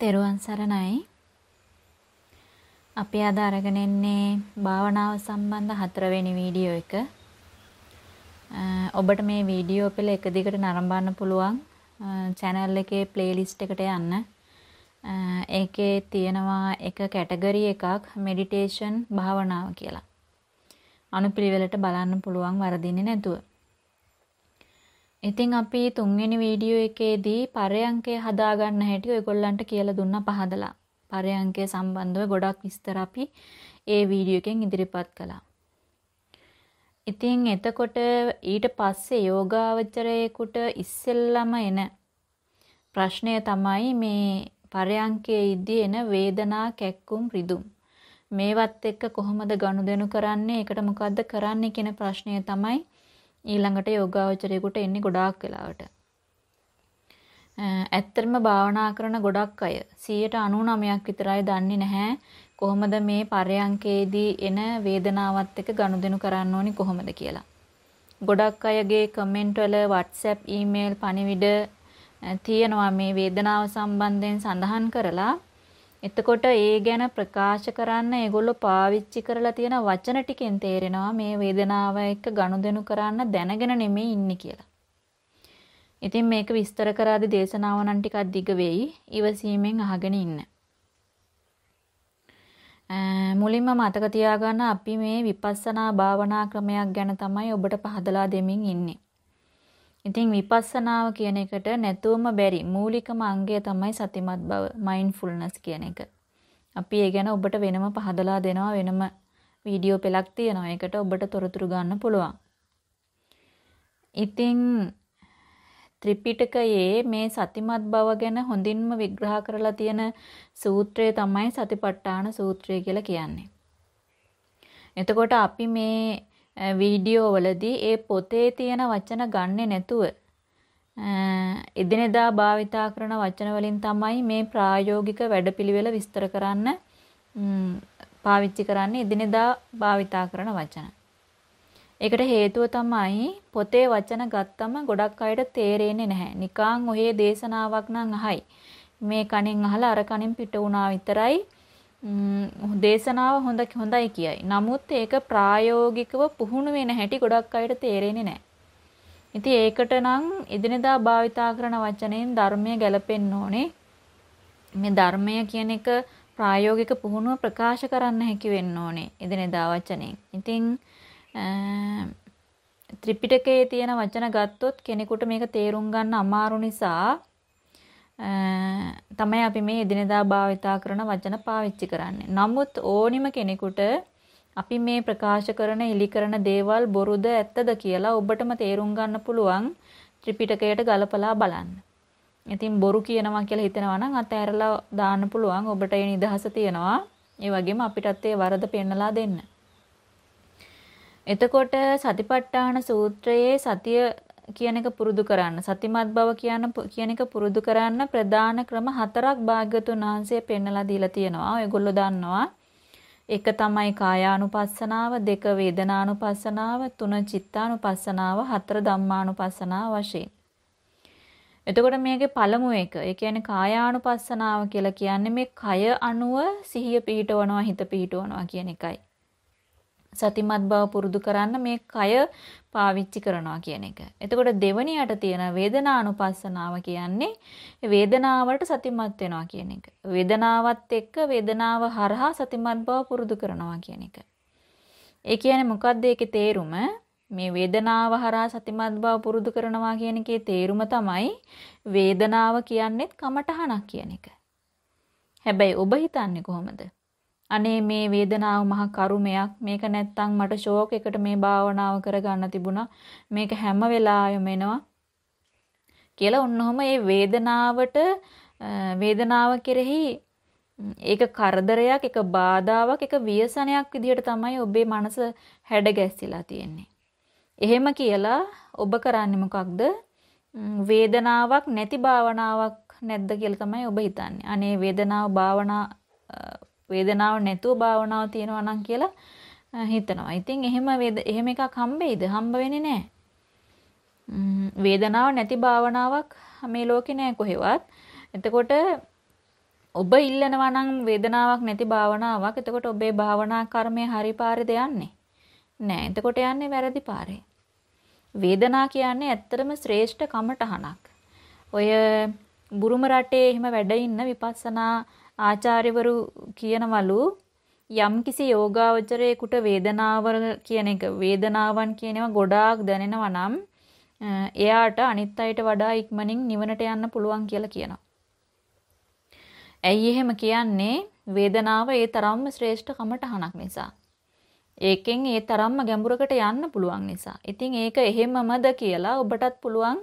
තෙරුවන් සරණයි. අපි අද අරගෙන එන්නේ භාවනාව සම්බන්ධ හතරවෙනි වීඩියෝ එක. ඔබට මේ වීඩියෝ පෙළ එක දිගට නරඹන්න පුළුවන් channel එකේ playlist එකට යන්න. ඒකේ තියෙනවා එක කැටගරි එකක් meditation භාවනාව කියලා. අනුපිළිවෙලට බලන්න පුළුවන් වරදින්නේ නැතුව. ඉතින් අපි තුන්වෙනි වීඩියෝ එකේදී පරයන්කය හදාගන්න හැටි ඔයගොල්ලන්ට කියලා දුන්නා පහදලා. පරයන්කය සම්බන්ධව ගොඩක් විස්තර අපි ඒ වීඩියෝ එකෙන් ඉදිරිපත් කළා. ඉතින් එතකොට ඊට පස්සේ යෝගාවචරයේකට ඉස්සෙල්ලම එන ප්‍රශ්නය තමයි මේ පරයන්කයේ ඉදී එන වේදනා කැක්කුම් රිදුම්. මේවත් එක්ක කොහොමද ගනුදෙනු කරන්නේ? ඒකට මොකද්ද කරන්නේ කියන ප්‍රශ්නය තමයි ඊළඟට යෝගාවචරයෙකුට එන්නේ ගොඩාක් වෙලාවට. ඇත්තටම භාවනා කරන ගොඩක් අය 99ක් විතරයි දන්නේ නැහැ කොහොමද මේ පරයන්කේදී එන වේදනාවත් එක්ක ගනුදෙනු කරන්න ඕනි කොහොමද කියලා. ගොඩක් අයගේ කමෙන්ට් වල WhatsApp, email, පණිවිඩ තියෙනවා මේ වේදනාව සම්බන්ධයෙන් සඳහන් කරලා එතකොට ඒ ගැන ප්‍රකාශ කරන්න ඒගොල්ලෝ පාවිච්චි කරලා තියෙන වචන ටිකෙන් තේරෙනවා මේ වේදනාව එක්ක ගනුදෙනු කරන්න දැනගෙන නෙමෙයි ඉන්නේ කියලා. ඉතින් මේක විස්තර කරාදී දේශනාව නම් ටිකක් දිග වෙයි. ඉවසීමෙන් අහගෙන ඉන්න. මුලින්ම මතක තියාගන්න අපි මේ විපස්සනා භාවනා ක්‍රමයක් ගැන තමයි ඔබට පහදලා දෙමින් ඉන්නේ. ඉතින් විපස්සනාව කියන එකට නැතුවම බැරි මූලිකම අංගය තමයි සතිමත් බව, මයින්ඩ්ෆුල්නස් කියන එක. අපි ඒ ගැන ඔබට වෙනම පහදලා දෙනවා වෙනම වීඩියෝ පෙළක් තියෙනවා. ඒකට ඔබට තොරතුරු ගන්න පුළුවන්. ඉතින් ත්‍රිපිටකයේ මේ සතිමත් බව ගැන හොඳින්ම විග්‍රහ කරලා තියෙන සූත්‍රය තමයි සතිපට්ඨාන සූත්‍රය කියලා කියන්නේ. එතකොට අපි මේ වීඩියෝ වලදී ඒ පොතේ තියෙන වචන ගන්නෙ නැතුව එදිනෙදා භාවිතා කරන වචන වලින් තමයි මේ ප්‍රායෝගික වැඩපිළිවෙල විස්තර කරන්න පාවිච්චි කරන්නේ එදිනෙදා භාවිතා කරන වචන. ඒකට හේතුව තමයි පොතේ වචන ගත්තම ගොඩක් අයට තේරෙන්නේ නැහැ. නිකං ඔහේ දේශනාවක් නම් අහයි. මේ කණෙන් අහලා අර කණෙන් පිට වුණා විතරයි දේශනාව හොඳ හොඳයි කියයි. නමුත් ඒක ප්‍රායෝගිකව පුහුණු වෙන හැටි ගොඩක් අයට තේරෙන්නේ නැහැ. ඉතින් ඒකට නම් එදිනෙදා භාවිතා කරන වචනයෙන් ධර්මය ගැලපෙන්න ඕනේ. මේ ධර්මය කියන එක ප්‍රායෝගික පුහුණුව ප්‍රකාශ කරන්න හැකි වෙන්න ඕනේ එදිනෙදා වචනෙන්. ඉතින් ත්‍රිපිටකයේ තියෙන වචන ගත්තොත් කෙනෙකුට මේක තේරුම් ගන්න අමාරු නිසා තමයි අපි මේ එදිනෙදා භාවිතා කරන වචන පාවිච්චි කරන්නේ. නමුත් ඕනිම කෙනෙකුට අපි මේ ප්‍රකාශ කරන ඉලි කරන දේවල් බොරුද ඇත්තද කියලා ඔබටම තේරුම් ගන්න පුළුවන් ත්‍රිපිටකයට ගලපලා බලන්න. ඉතින් බොරු කියනවා කියලා හිතනවා නම් අතෑරලා දාන්න පුළුවන් ඔබට ඒ නිදහස තියෙනවා. ඒ වගේම අපිටත් ඒ වරද පෙන්නලා දෙන්න. එතකොට සතිපට්ඨාන සූත්‍රයේ සතිය කියන එක පුරුදු කරන්න සතිමත් බව කියන කියන එක පුරුදු කරන්න ප්‍රධාන ක්‍රම හතරක් භාග්‍යතුන් වහන්සේ පෙන්නලා දීලා තියෙනවා. ඔයගොල්ලෝ දන්නවා. එක තමයි කායානුපස්සනාව, දෙක වේදනානුපස්සනාව, තුන චිත්තානුපස්සනාව, හතර ධම්මානුපස්සනාව වශයෙන්. එතකොට මේකේ පළමු එක, ඒ කියන්නේ කායානුපස්සනාව කියලා කියන්නේ මේ කය අණුව සිහිය පිහිටවනවා, හිත පිහිටවනවා කියන එකයි. සතිමත් බව පුරුදු කරන්න මේ කය පාවිච්චි කරනවා කියන එක. එතකොට දෙවණියට තියෙන වේදනානුපස්සනාව කියන්නේ වේදනාවට සතිමත් වෙනවා කියන එක. වේදනාවත් එක්ක වේදනාව හරහා සතිමත් බව පුරුදු කරනවා කියන එක. ඒ කියන්නේ මොකද්ද ඒකේ තේරුම? මේ වේදනාව හරහා සතිමත් බව පුරුදු කරනවා කියන එකේ තේරුම තමයි වේදනාව කියන්නේත් කමටහනක් කියන එක. හැබැයි ඔබ හිතන්නේ කොහොමද? අනේ මේ වේදනාව මහ කරුමයක් මේක නැත්තම් මට ෂෝක් එකට මේ භාවනාව කරගන්න තිබුණා මේක හැම වෙලාවෙම එනවා කියලා ඔන්නෝම මේ වේදනාවට වේදනාව කෙරෙහි ඒක කරදරයක් ඒක බාධාවක් ඒක ව්‍යසනයක් විදිහට තමයි ඔබේ මනස හැඩ ගැස්සිලා තියෙන්නේ. එහෙම කියලා ඔබ කරන්නේ මොකක්ද? වේදනාවක් නැති භාවනාවක් නැද්ද කියලා තමයි ඔබ හිතන්නේ. අනේ වේදනාව භාවනා වේදනාව නැතුව භාවනාව තියෙනවා නම් කියලා හිතනවා. ඉතින් එහෙම එහෙම එකක් හම්බෙයිද? හම්බ වෙන්නේ නැහැ. වේදනාව නැති භාවනාවක් මේ ලෝකේ නැහැ කොහෙවත්. එතකොට ඔබ ඉල්ලනවා නම් වේදනාවක් නැති භාවනාවක්. එතකොට ඔබේ භාවනා කර්මය හරි පාරේද යන්නේ? නෑ. එතකොට යන්නේ වැරදි පාරේ. වේදනා කියන්නේ ඇත්තටම ශ්‍රේෂ්ඨ කමටහනක්. ඔය බුරුම රටේ එහෙම වැඩ ඉන්න විපස්සනා ආචාර්යවරු කියනවලු යම්කිසි යෝගාවචරයේකට වේදනාවර කියන එක වේදනාවන් කියනවා ගොඩාක් දැනෙනවා නම් එයාට අනිත් අයට වඩා ඉක්මනින් නිවනට යන්න පුළුවන් කියලා කියනවා. ඇයි එහෙම කියන්නේ? වේදනාව ඒ තරම්ම ශ්‍රේෂ්ඨ කමටහනක් නිසා. ඒකෙන් ඒ තරම්ම ගැඹුරකට යන්න පුළුවන් නිසා. ඉතින් ඒක එහෙමමද කියලා ඔබටත් පුළුවන්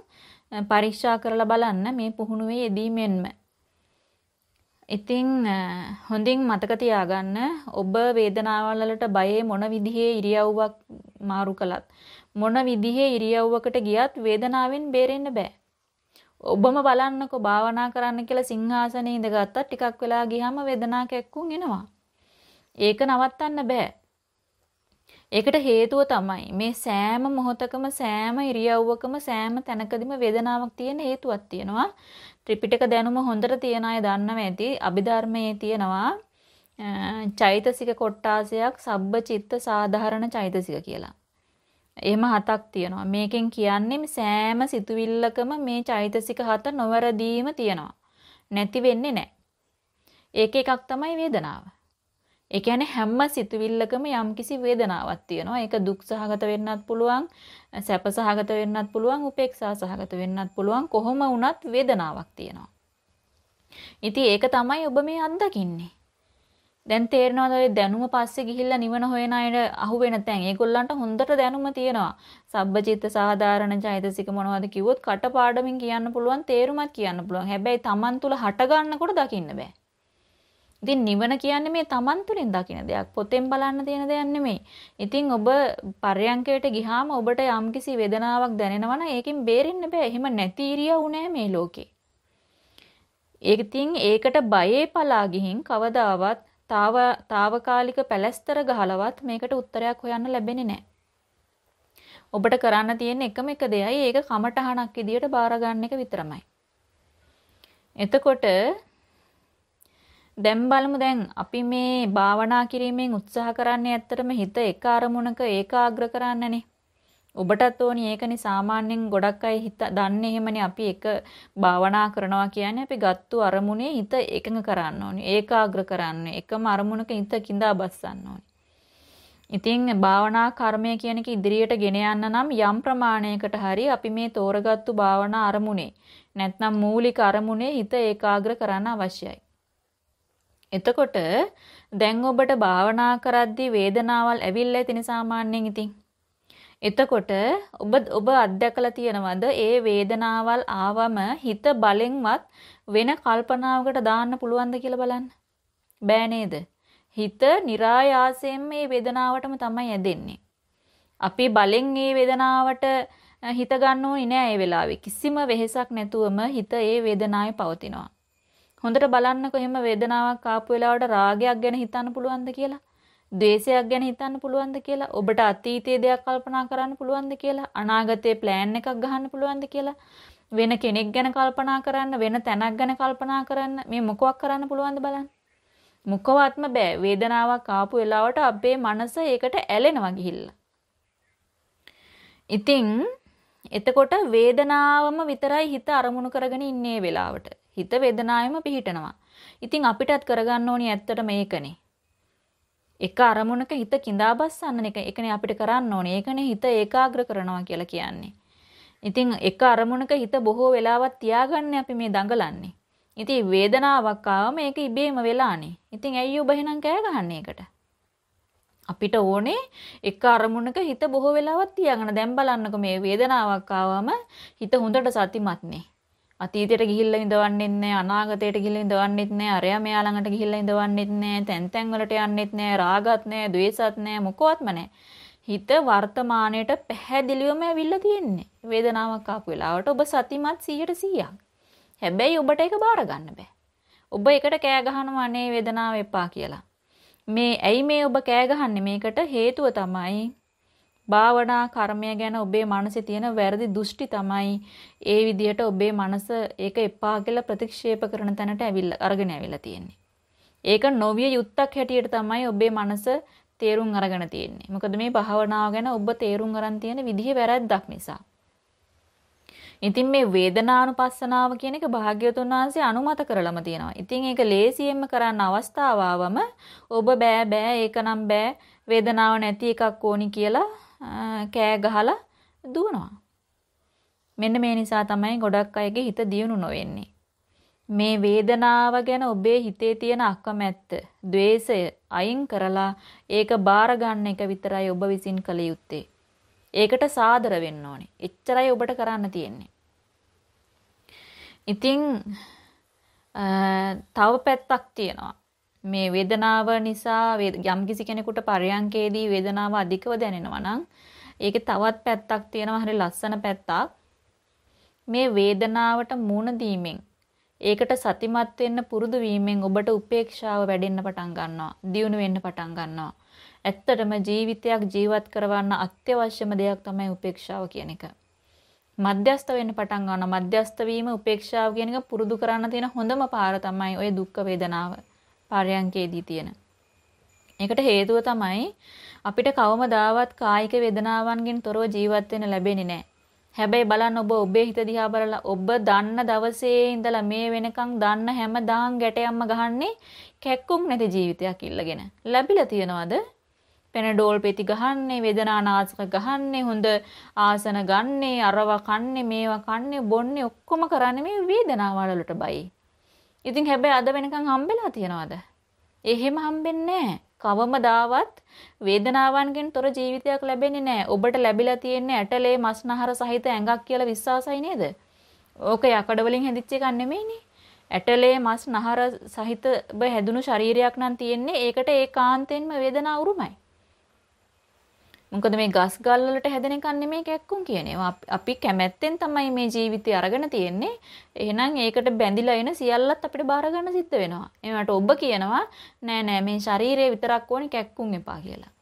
පරීක්ෂා කරලා බලන්න මේ පුහුණුවේ යෙදීමෙන්ම. ඉතින් හොඳින් මතක තියාගන්න ඔබ වේදනාවල් වලට බයේ මොන විදිහේ ඉරියව්වක් මාරු කළත් මොන විදිහේ ඉරියව්වකට ගියත් වේදනාවෙන් බේරෙන්න බෑ. ඔබම බලන්නකෝ භාවනා කරන්න කියලා සිංහාසනේ ඉඳගත්තා ටිකක් වෙලා ගියාම වේදනාවක් එක්කුන් එනවා. ඒක නවත්තන්න බෑ. ඒකට හේතුව තමයි මේ සෑම මොහොතකම සෑම ඉරියව්වකම සෑම තැනකදීම වේදනාවක් තියෙන හේතුවක් තියෙනවා. ත්‍රිපිටක දැනුම හොඳට තියන අය දන්නව ඇති. අභිධර්මයේ තියෙනවා චෛතසික කොට්ටාසයක් සබ්බ චිත්ත සාධාරණ චෛතසික කියලා. එහෙම හතක් තියෙනවා. මේකෙන් කියන්නේ සෑම සිතුවිල්ලකම මේ චෛතසික හත නොවරදීම තියෙනවා. නැති වෙන්නේ නැහැ. ඒක එකක් තමයි වේදනාව. ඒ කියන්නේ හැම සිතුවිල්ලකම යම්කිසි වේදනාවක් තියෙනවා. ඒක දුක් සහගත වෙන්නත් පුළුවන්, සැප සහගත වෙන්නත් පුළුවන්, උපේක්ෂා සහගත වෙන්නත් පුළුවන්. කොහොම වුණත් වේදනාවක් තියෙනවා. ඉතින් ඒක තමයි ඔබ මේ අත්දකින්නේ. දැන් තේරෙනවද ඔය දැනුම පස්සේ ගිහිල්ලා නිවන හොයන අයට අහු වෙන තැන්. ඒගොල්ලන්ට හොඳට දැනුම තියෙනවා. සබ්බචිත්ත සාධාරණ චෛතසික මොනවද කිව්වොත් කටපාඩමින් කියන්න පුළුවන්, තේරුමත් කියන්න පුළුවන්. හැබැයි Taman තුල හට ගන්නකොට දකින්න බෑ. ඉතින් නිවන කියන්නේ මේ Taman තුලින් දකින දෙයක්. පොතෙන් බලන්න තියෙන දෙයක් නෙමෙයි. ඉතින් ඔබ පර්යංකයට ගිහාම ඔබට යම්කිසි වේදනාවක් දැනෙනවා නම් ඒකෙන් බේරෙන්න බෑ. එහෙම නැති ඉරියව් නෑ මේ ලෝකේ. ඒක ඉතින් ඒකට බයේ පලා ගිහින් කවදාවත් තාව తాවකාලික පැලැස්තර ගහලවත් මේකට උත්තරයක් හොයන්න ලැබෙන්නේ නැහැ. ඔබට කරන්න තියෙන එකම එක දෙයයි ඒක කමටහනක් විදියට බාර ගන්න එක විතරමයි. එතකොට දැන් බලමු දැන් අපි මේ භාවනා කිරීමෙන් උත්සාහ කරන්නේ ඇත්තටම හිත එක අරමුණක ඒකාග්‍ර කරන්නනේ. ඔබටත් ඕනි ඒකනේ සාමාන්‍යයෙන් ගොඩක් අය හිත දන්නේ එහෙමනේ අපි එක භාවනා කරනවා කියන්නේ අපි ගත්තු අරමුණේ හිත එකඟ කරන්න ඕනි ඒකාග්‍ර කරන්න එකම අරමුණක හිත කිඳා බස්සන්න ඕනි ඉතින් භාවනා කර්මය කියන එක ඉදිරියට ගෙන යන්න නම් යම් ප්‍රමාණයකට හරි අපි මේ තෝරගත්තු භාවනා අරමුණේ නැත්නම් මූලික අරමුණේ හිත ඒකාග්‍ර කරන්න අවශ්‍යයි එතකොට දැන් ඔබට භාවනා කරද්දී වේදනාවල් ඇවිල්ලා ඇතිනේ සාමාන්‍යයෙන් ඉතින්. එතකොට ඔබ ඔබ අත්දැකලා තියෙනවද ඒ වේදනාවල් ආවම හිත බලෙන්වත් වෙන කල්පනාවකට දාන්න පුළුවන්ද කියලා බලන්න. බෑ නේද? හිත નિરાයාසයෙන් මේ වේදනාවටම තමයි ඇදෙන්නේ. අපි බලෙන් මේ වේදනාවට හිත ගන්න ඕනේ නෑ ඒ වෙලාවේ. කිසිම වෙහෙසක් නැතුවම හිත ඒ වේදනාවේ පවතිනවා. හොඳට බලන්නකො එහෙම වේදනාවක් ආපු වෙලාවට රාගයක් ගැන හිතන්න පුළුවන්ද කියලා? ද්වේෂයක් ගැන හිතන්න පුළුවන්ද කියලා? ඔබට අතීතයේ දෙයක් කල්පනා කරන්න පුළුවන්ද කියලා? අනාගතයේ ප්ලෑන් එකක් ගහන්න පුළුවන්ද කියලා? වෙන කෙනෙක් ගැන කල්පනා කරන්න, වෙන තැනක් ගැන කල්පනා කරන්න මේ මොකක් කරන්න පුළුවන්ද බලන්න. මොකවත්ම බෑ. වේදනාවක් ආපු වෙලාවට අපේ මනස ඒකට ඇලෙනවා ගිහිල්ලා. ඉතින් එතකොට වේදනාවම විතරයි හිත අරමුණු කරගෙන ඉන්නේ වෙලාවට. හිත වේදනාවෙම පිහිටනවා. ඉතින් අපිටත් කරගන්න ඕනි ඇත්තට මේකනේ. එක අරමුණක හිත කිඳා බස්සන්න එක එකනේ අපිට කරන්න ඕනේ. ඒකනේ හිත ඒකාග්‍ර කරනවා කියලා කියන්නේ. ඉතින් එක අරමුණක හිත බොහෝ වෙලාවක් තියාගන්නේ අපි මේ දඟලන්නේ. ඉතින් වේදනාවක් ආවම ඒක ඉබේම වෙලානේ. ඉතින් ඇයි ඔබ එහෙනම් කෑ ගහන්නේ ඒකට? අපිට ඕනේ එක අරමුණක හිත බොහෝ වෙලාවක් තියාගන්න. දැන් බලන්නකො මේ වේදනාවක් ආවම හිත හොඳට සතිමත්නේ. අතීතයට ගිහිල්ලා ඉඳවන්නෙත් නෑ අනාගතයට ගිහිල්ලා ඉඳවන්නෙත් නෑ අරයා මෙයා ළඟට ගිහිල්ලා ඉඳවන්නෙත් නෑ තැන් තැන් වලට යන්නෙත් නෑ රාගත් නෑ ద్వේසත් නෑ මොකවත්ම නෑ. හිත වර්තමානයට පැහැදිලිවම ඇවිල්ලා තියෙන්නේ. වේදනාවක් ආපු වෙලාවට ඔබ සතිමත් 100%ක් හැබැයි ඔබට ඒක බාර ගන්න බෑ. ඔබ එකට කෑ ගහනවා නේ වේදනාව එපා කියලා. මේ ඇයි මේ ඔබ කෑ ගහන්නේ? මේකට හේතුව තමයි භාවනා කර්මය ගැන ඔබේ මනසේ තියෙන වැරදි දෘෂ්ටි තමයි ඒ විදිහට ඔබේ මනස ඒක එපා කියලා ප්‍රතික්ෂේප කරන තැනට ඇවිල්ලා අරගෙන ඇවිල්ලා තියෙන්නේ. ඒක නොවිය යුත්තක් හැටියට තමයි ඔබේ මනස තේරුම් අරගෙන තියෙන්නේ. මොකද මේ භාවනාව ගැන ඔබ තේරුම් අරන් තියෙන විදිහ වැරද්දක් නිසා. ඉතින් මේ වේදනානුපස්සනාව කියන එක භාග්‍යවතුන් වහන්සේ අනුමත කරලම තියෙනවා. ඉතින් ඒක ලේසියෙන්ම කරන්න අවස්ථාව ආවම ඔබ බෑ බෑ ඒකනම් බෑ වේදනාව නැති එකක් ඕනි කියලා කෑ ගහලා දුවනවා. මෙන්න මේ නිසා තමයි ගොඩක් අයගේ හිත දියුණු නොවෙන්නේ. මේ වේදනාව ගැන ඔබේ හිතේ තියෙන අකමැත්ත, द्वේෂය අයින් කරලා ඒක බාර ගන්න එක විතරයි ඔබ විසින් කළ යුත්තේ. ඒකට සාදර වෙන්න ඕනේ. එච්චරයි ඔබට කරන්න තියෙන්නේ. ඉතින් තව පැත්තක් තියෙනවා. මේ වේදනාව නිසා යම්කිසි කෙනෙකුට පරයන්කේදී වේදනාව අධිකව දැනෙනවා නම් ඒකේ තවත් පැත්තක් තියෙනවා හරි ලස්සන පැත්තක්. මේ වේදනාවට මුණ දීමෙන් ඒකට සතිමත් වෙන්න පුරුදු වීමෙන් ඔබට උපේක්ෂාව වැඩෙන්න පටන් ගන්නවා. දියුණු වෙන්න පටන් ගන්නවා. ඇත්තටම ජීවිතයක් ජීවත් කරවන්න අත්‍යවශ්‍යම දෙයක් තමයි උපේක්ෂාව කියන එක. මධ්‍යස්ත වෙන්න පටන් ගන්නවා. මධ්‍යස්ත වීම උපේක්ෂාව කියන එක පුරුදු කරන්න තියෙන හොඳම පාර තමයි ওই දුක්ඛ වේදනාව. පරයන්කේදී තියෙන. ඒකට හේතුව තමයි අපිට කවමදාවත් කායික වේදනාවන්ගෙන් තොරව ජීවත් වෙන්න ලැබෙන්නේ නැහැ. හැබැයි බලන්න ඔබ ඔබේ හිත දිහා බලලා ඔබ දන්න දවසේ ඉඳලා මේ වෙනකන් දන්න හැම දාන් ගැටයක්ම ගහන්නේ කැක්කුම් නැති ජීවිතයක් ඉල්ලගෙන. ලැබිලා තියනවද? පෙනඩෝල් පෙති ගහන්නේ, වේදනානාශක ගහන්නේ, හොඳ ආසන ගන්නේ, අරවා කන්නේ, මේවා කන්නේ, බොන්නේ ඔක්කොම කරන්නේ මේ වේදනාව වලට බයි. ඉතින් හැබැයි අද වෙනකන් හම්බෙලා තියනවද? එහෙම හම්බෙන්නේ නැහැ. කවමදාවත් වේදනාවන්ගෙන් තොර ජීවිතයක් ලැබෙන්නේ නැහැ. ඔබට ලැබිලා තියෙන්නේ ඇටලේ මස්නහර සහිත ඇඟක් කියලා විශ්වාසයි නේද? ඕක යකඩ වලින් හැදිච්ච එකක් නෙමෙයිනේ. ඇටලේ මස් නහර සහිත ඔබ හැදුණු ශරීරයක් නම් තියෙන්නේ ඒකට ඒකාන්තයෙන්ම වේදනාව උරුමයි. මොකද මේ ගස් ගල් වලට හැදෙන එකක් නෙමෙයි කැක්කුම් කියන ඒවා. අපි කැමැත්තෙන් තමයි මේ ජීවිතය අරගෙන තියෙන්නේ. එහෙනම් ඒකට බැඳිලා එන සියල්ලත් අපිට බාර ගන්න සිද්ධ වෙනවා. ඒකට ඔබ කියනවා නෑ නෑ මේ ශරීරය විතරක් ඕනේ කැක්කුම් එපා කියලා.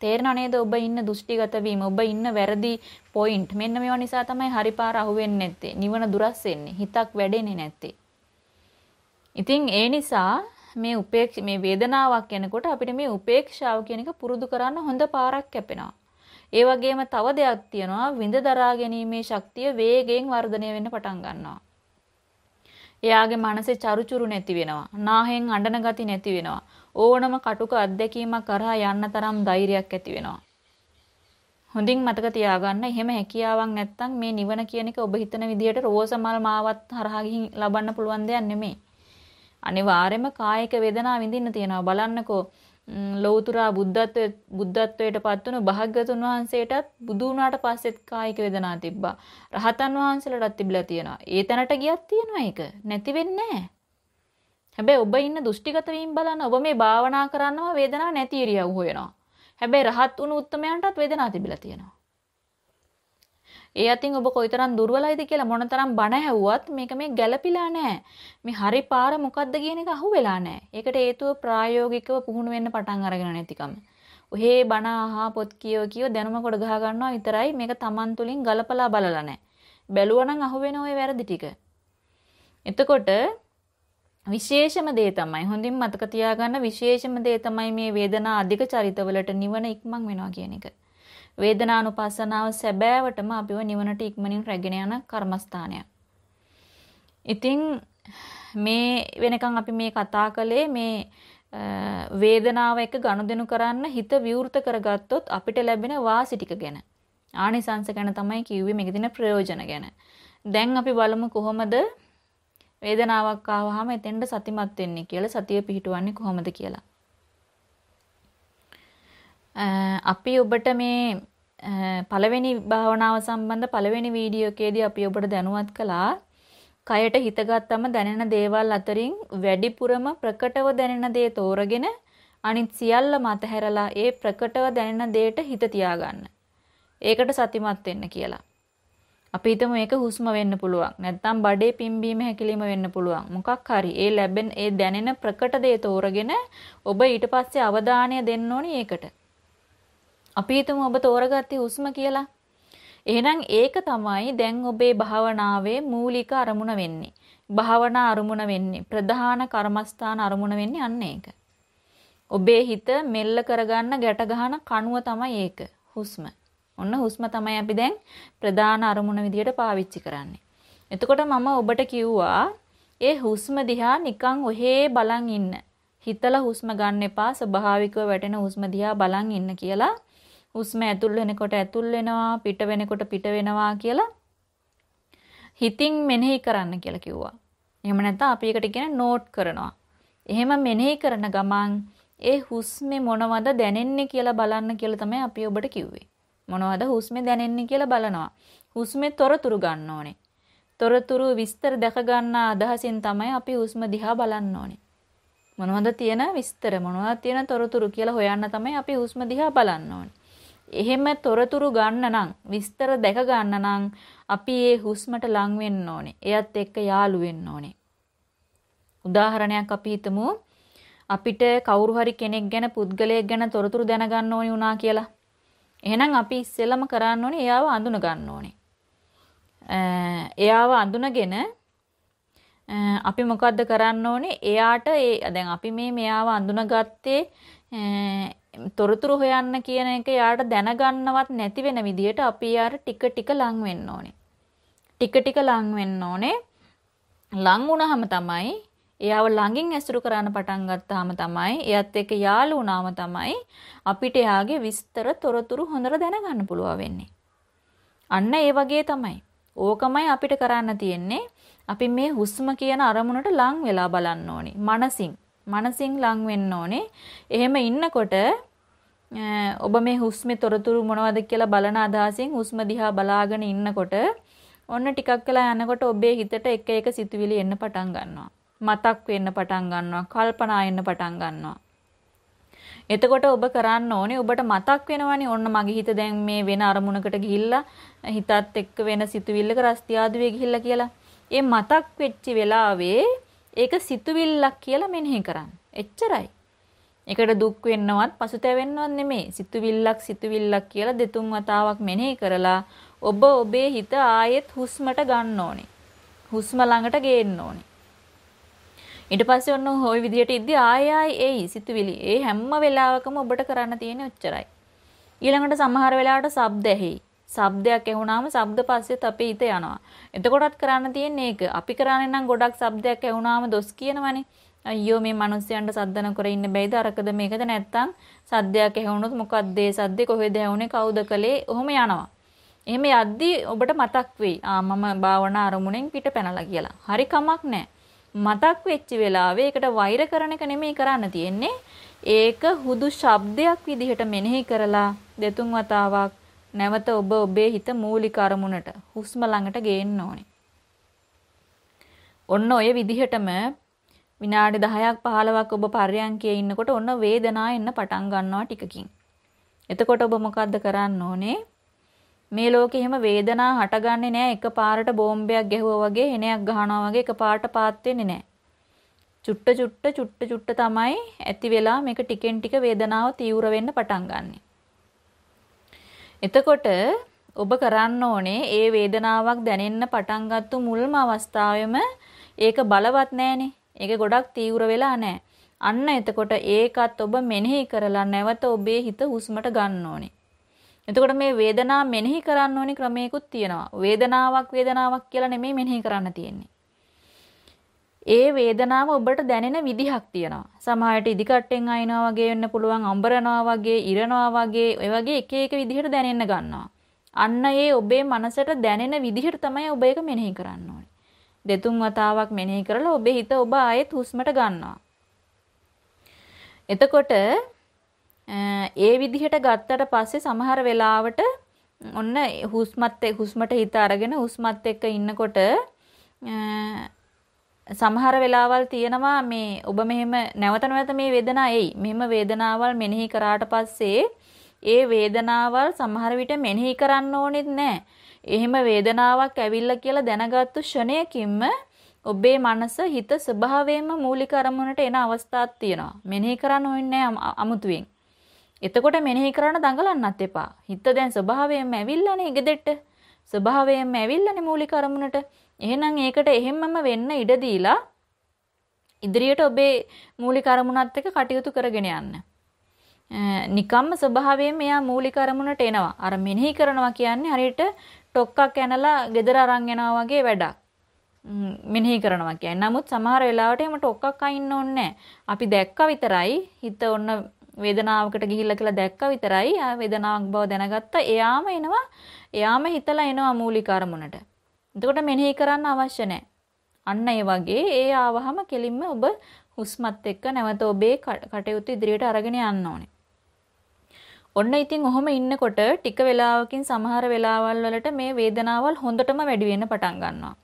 තේරෙනව නේද ඔබ ඉන්න දෘෂ්ටිගත වීම ඔබ ඉන්න වැරදි පොයින්ට් මෙන්න මේවා නිසා තමයි හරි පාර අහුවෙන්නේ නැත්තේ නිවන දුරස් වෙන්නේ හිතක් වැඩෙන්නේ නැත්තේ ඉතින් ඒ නිසා මේ උපේක්ෂ මේ වේදනාවක් එනකොට අපිට මේ උපේක්ෂාව කියන එක පුරුදු කරන්න හොඳ පාරක් කැපෙනවා. ඒ වගේම තව දෙයක් තියෙනවා විඳ දරා ගැනීමේ ශක්තිය වේගයෙන් වර්ධනය වෙන්න පටන් ගන්නවා. එයාගේ මනසේ චරුචුරු නැති වෙනවා. නාහෙන් අඬන ගති නැති වෙනවා. ඕනම කටුක අත්දැකීමක් කරා යන්න තරම් ධෛර්යයක් ඇති වෙනවා. හොඳින් මතක තියාගන්න එහෙම හැකියාවක් නැත්නම් මේ නිවන කියන එක ඔබ හිතන විදිහට රෝස මල් මාවත් හරහා ගිහින් ලබන්න පුළුවන් දෙයක් නෙමෙයි. අනිවාර්යයෙන්ම කායික වේදනා විඳින්න තියෙනවා. බලන්නකෝ ලෞතුරා බුද්ධත්වයේ බුද්ධත්වයට පත් වුණු භාග්‍යතුන් වහන්සේටත් බුදු වුණාට පස්සෙත් කායික වේදනා තිබ්බා. රහතන් වහන්සේලාටත් තිබිලා තියෙනවා. ඒ තැනට ගියත් තියෙනවා ඒක. නැති වෙන්නේ හැබැයි ඔබ ඉන්න දෘෂ්ටිගත වීම බලන්න ඔබ මේ භාවනා කරන්නම වේදනාවක් නැති ඉරියව් හොයනවා. හැබැයි රහත් වුණු උත්තමයන්ටත් වේදනාවක් තිබිලා තියෙනවා. ඒ අතින් ඔබ කොයිතරම් දුර්වලයිද කියලා මොනතරම් බණ ඇහුවත් මේක මේ ගැළපිලා නැහැ. මේ හරි පාර මොකද්ද කියන එක අහුවෙලා නැහැ. ඒකට හේතුව ප්‍රායෝගිකව පුහුණු වෙන්න පටන් අරගෙන නැතිකම. ඔහේ බණ අහා පොත් කියව කියව දැනුම කොට ගහ ගන්නවා විතරයි මේක Taman තුලින් ගලපලා බලලා නැහැ. බැලුවා නම් අහුවෙන ওই වැරදි ටික. එතකොට විශේෂම දේ තමයි හොඳින් මතක තියාගන්න විශේෂම දේ තමයි මේ වේදනා අධික චරිතවලට නිවන ඉක්මන් වෙනවා කියන එක. වේදනානුපස්සනාව සැබෑවටම අපිව නිවනට ඉක්මනින් රැගෙන යන කර්මස්ථානයක්. ඉතින් මේ වෙනකන් අපි මේ කතා කළේ මේ වේදනාව එක ගනුදෙනු කරන්න හිත විවෘත කරගත්තොත් අපිට ලැබෙන වාසි ටික ගැන. ආනිසංස ගැන තමයි කිව්වේ මේකේ තියෙන ප්‍රයෝජන ගැන. දැන් අපි බලමු කොහොමද වේදනාවක් ආවහම එතෙන්ට සතිමත් වෙන්නේ කියලා සතිය පිහිටවන්නේ කොහොමද කියලා. අපි ඔබට මේ පළවෙනි භාවනාව සම්බන්ධ පළවෙනි වීඩියෝ එකේදී අපි ඔබට දැනුවත් කළා කයට හිතගත්තම දැනෙන දේවල් අතරින් වැඩිපුරම ප්‍රකටව දැනෙන දේ තෝරගෙන අනිත් සියල්ල මතහැරලා ඒ ප්‍රකටව දැනෙන දේට හිත තියාගන්න. ඒකට සතිමත් වෙන්න කියලා. අපි හිතමු මේක හුස්ම වෙන්න පුළුවන්. නැත්නම් බඩේ පිම්බීම හැකිලිම වෙන්න පුළුවන්. මොකක් හරි ඒ ලැබෙන ඒ දැනෙන ප්‍රකට දේ තෝරගෙන ඔබ ඊට පස්සේ අවධානය දෙන්න ඕනි ඒකට. අපි හිතමු ඔබ තෝරගත්තේ හුස්ම කියලා. එහෙනම් ඒක තමයි දැන් ඔබේ භාවනාවේ මූලික අරමුණ වෙන්නේ. භාවනා අරමුණ වෙන්නේ ප්‍රධාන කර්මස්ථාන අරමුණ වෙන්නේ අන්න ඒක. ඔබේ හිත මෙල්ල කරගන්න ගැට ගහන කණුව තමයි ඒක. හුස්ම. ඔන්න හුස්ම තමයි අපි දැන් ප්‍රධාන අරමුණ විදියට පාවිච්චි කරන්නේ. එතකොට මම ඔබට කිව්වා ඒ හුස්ම දිහා නිකන් ඔහේ බලන් ඉන්න. හිතලා හුස්ම ගන්න එපා ස්වභාවිකව වැටෙන හුස්ම දිහා බලන් ඉන්න කියලා. හුස්ම ඇතුල් වෙනකොට ඇතුල් වෙනවා පිට වෙනකොට පිට වෙනවා කියලා හිතින් මෙනෙහි කරන්න කියලා කිව්වා. එහෙම නැත්නම් අපි එකට කියන නෝට් කරනවා. එහෙම මෙනෙහි කරන ගමන් ඒ හුස්මේ මොනවද දැනෙන්නේ කියලා බලන්න කියලා තමයි අපි ඔබට කිව්වේ. මොනවද හුස්මේ දැනෙන්නේ කියලා බලනවා. හුස්මේ තොරතුරු ගන්න ඕනේ. තොරතුරු විස්තර දැක ගන්න අදහසින් තමයි අපි හුස්ම දිහා බලන්න ඕනේ. මොනවද තියෙන විස්තර මොනවද තියෙන තොරතුරු කියලා හොයන්න තමයි අපි හුස්ම දිහා බලන්න ඕනේ. එහෙම තොරතුරු ගන්න නම් විස්තර දැක ගන්න නම් අපි ඒ හුස්මට ලං වෙන්න ඕනේ. එයත් එක්ක යාළු වෙන්න ඕනේ. උදාහරණයක් අපි හිතමු අපිට කවුරු හරි කෙනෙක් ගැන පුද්ගලයෙක් ගැන තොරතුරු දැනගන්න ඕනි වුණා කියලා. එහෙනම් අපි ඉස්සෙල්ලම කරන්න ඕනේ එයාව අඳුන ගන්න ඕනේ. එයාව අඳුනගෙන අපි මොකද්ද කරන්න ඕනේ? එයාට ඒ දැන් අපි මේ මෙයාව අඳුනගත්තේ තොරතුරු හොයන්න කියන එක යාට දැනගන්නවත් නැති වෙන විදිහට අපි යාට ටික ටික ලං වෙන්න ඕනේ. ටික ටික ලං වෙන්න ඕනේ. ලං වුණාම තමයි එයාව ළඟින් ඇසුරු කරන්න පටන් ගත්තාම තමයි එයත් එක්ක යාළු වුණාම තමයි අපිට එයාගේ විස්තර තොරතුරු හොඳට දැනගන්න පුළුවන් වෙන්නේ. අන්න ඒ වගේ තමයි. ඕකමයි අපිට කරන්න තියෙන්නේ. අපි මේ හුස්ම කියන අරමුණට ලං වෙලා බලන්න ඕනේ. මනසින්. මනසින් ලං වෙන්න ඕනේ. එහෙම ඉන්නකොට ඔබ මේ හුස්මේ තොරතුරු මොනවද කියලා බලන අදහසින් හුස්ම දිහා බලාගෙන ඉන්නකොට ඔන්න ටිකක් වෙලා යනකොට ඔබේ හිතට එක එක සිතුවිලි එන්න පටන් ගන්නවා. මතක් වෙන්න පටන් ගන්නවා. කල්පනා එන්න පටන් ගන්නවා. එතකොට ඔබ කරන්න ඕනේ ඔබට මතක් වෙනවනේ ඔන්න මගේ හිත දැන් මේ වෙන අරමුණකට ගිහිල්ලා හිතත් එක්ක වෙන සිතුවිල්ලක රස්තියාදුවේ ගිහිල්ලා කියලා. ඒ මතක් වෙච්ච වෙලාවේ ඒක සිතුවිල්ලක් කියලා මෙනෙහි කරන්න. එච්චරයි. ඒකට දුක් වෙන්නවත් පසුතැවෙන්නවත් නෙමෙයි. සිතුවිල්ලක් සිතුවිල්ලක් කියලා දෙතුන් වතාවක් මෙනෙහි කරලා ඔබ ඔබේ හිත ආයෙත් හුස්මට ගන්න ඕනේ. හුස්ම ළඟට ගේන්න ඕනේ. ඊට පස්සේ ඔන්න ওই විදිහට ඉද්දි ආය ආය එයි සිතුවිලි. ඒ හැම වෙලාවකම ඔබට කරන්න තියෙන්නේ ඔච්චරයි. ඊළඟට සමහර වෙලාවට ශබ්ද ඇහි. ශබ්දයක් ඇහුණාම ශබ්ද පස්සෙත් අපේ හිත යනවා. එතකොටත් කරන්න තියෙන්නේ ඒක. අපි කරන්නේ නම් ගොඩක් ශබ්දයක් ඇහුණාම දොස් කියනවනේ. අයියෝ මේ මිනිස්යන්ට සද්ද නොකර ඉන්න බැයිද අරකද මේකද නැත්තම් සද්දයක් ඇහුණොත් මොකක්ද ඒ සද්දේ කොහෙද ඇහුනේ කවුද කළේ ඔහොම යනවා. එහෙම යද්දී ඔබට මතක් වෙයි. ආ මම භාවනා අරමුණෙන් පිට පැනලා කියලා. හරි කමක් නැහැ. මතක් වෙච්ච වෙලාවේ ඒකට වෛර කරන එක නෙමෙයි කරන්න තියෙන්නේ. ඒක හුදු ශබ්දයක් විදිහට මෙනෙහි කරලා දෙතුන් වතාවක් නැවත ඔබ ඔබේ හිත මූලික අරමුණට හුස්ම ළඟට ගේන්න ඕනේ. ඔන්න ඔය විදිහටම විනාඩි 10ක් 15ක් ඔබ පර්යංකයේ ඉන්නකොට ඔන්න වේදනාව එන්න පටන් ගන්නවා ටිකකින්. එතකොට ඔබ මොකද්ද කරන්න ඕනේ? මේ ලෝකේ එහෙම වේදනා හටගන්නේ නැහැ එකපාරට බෝම්බයක් ගැහුවා වගේ හෙනයක් ගහනවා වගේ එකපාරට පාත් වෙන්නේ නැහැ. චුට්ට චුට්ට චුට්ට චුට්ට තමයි ඇති වෙලා මේක ටිකෙන් ටික වේදනාව තීව්‍ර වෙන්න පටන් ගන්නෙ. එතකොට ඔබ කරන්න ඕනේ ඒ වේදනාවක් දැනෙන්න පටන් ගත්තු මුල්ම අවස්ථාවෙම ඒක බලවත් නැහනේ. ඒක ගොඩක් තීව්‍ර වෙලා නැහැ. අන්න එතකොට ඒකත් ඔබ මෙනෙහි කරලා නැවත ඔබේ හිත හුස්මට ගන්න ඕනේ. එතකොට මේ වේදනාව මෙනෙහි කරන්න ඕනි ක්‍රමයකුත් තියෙනවා. වේදනාවක් වේදනාවක් කියලා නෙමෙයි මෙනෙහි කරන්න තියෙන්නේ. ඒ වේදනාව ඔබට දැනෙන විදිහක් තියෙනවා. සමහරට ඉදිකට්ටෙන් අයිනවා වගේ වෙන්න පුළුවන්, අඹරනවා වගේ, ඉරනවා වගේ, ඔය වගේ එක එක විදිහට දැනෙන්න ගන්නවා. අන්න ඒ ඔබේ මනසට දැනෙන විදිහට තමයි ඔබ ඒක මෙනෙහි කරන්න ඕනේ. දෙතුන් වතාවක් මෙනෙහි කරලා ඔබේ හිත ඔබ ආයෙත් හුස්මට ගන්නවා. එතකොට ඒ විදිහට ගත්තට පස්සේ සමහර වෙලාවට ඔන්න හුස්මත් හුස්මට හිත අරගෙන හුස්මත් එක්ක ඉන්නකොට සමහර වෙලාවල් තියෙනවා මේ ඔබ මෙහෙම නැවත නැවත මේ වේදනාව එයි. මෙහෙම වේදනාවල් මෙනෙහි කරාට පස්සේ ඒ වේදනාවල් සමහර විට මෙනෙහි කරන්න ඕනෙත් නැහැ. එහෙම වේදනාවක් ඇවිල්ලා කියලා දැනගත්තු ෂණයකින්ම ඔබේ මනස හිත ස්වභාවයෙන්ම මූලික අරමුණට එන අවස්ථාවක් තියෙනවා. මෙනෙහි කරන්න ඕනේ අමුතුවෙන්. එතකොට මෙනෙහි කරන්න දඟලන්නත් එපා. හිත දැන් ස්වභාවයෙන්ම ඇවිල්ලානේ ගෙදෙට්ට. ස්වභාවයෙන්ම ඇවිල්ලානේ මූලික අරමුණට. එහෙනම් ඒකට එහෙම්මම වෙන්න ඉඩ දීලා ඉදිරියට ඔබේ මූලික අරමුණත් එක්ක කටයුතු කරගෙන යන්න. නිකම්ම ස්වභාවයෙන් මෙයා මූලික අරමුණට එනවා. අර මෙනෙහි කරනවා කියන්නේ හරියට ටොක්කක් ඇනලා ගෙදර අරන් යනවා වගේ වැඩක්. මෙනෙහි කරනවා කියන්නේ. නමුත් සමහර වෙලාවට එහෙම ටොක්කක් අයින්න ඕනේ අපි දැක්ක විතරයි හිත ඔන්න වේදනාවකට ගිහිල්ලා කියලා දැක්ක විතරයි ආ වේදනාවක් බව දැනගත්තා. එයාම එනවා. එයාම හිතලා එනවා මූලික අරමුණට. එතකොට මෙනෙහි කරන්න අවශ්‍ය නැහැ. අන්න ඒ වගේ ඒ ආවහම කෙලින්ම ඔබ හුස්මත් එක්ක නැවත ඔබේ කටයුතු ඉදිරියට අරගෙන යන්න ඕනේ. ඔන්න ඉතින් ඔහොම ඉන්නකොට ටික වෙලාවකින් සමහර වෙලාවල් වලට මේ වේදනාවල් හොඳටම වැඩි වෙන්න පටන් ගන්නවා.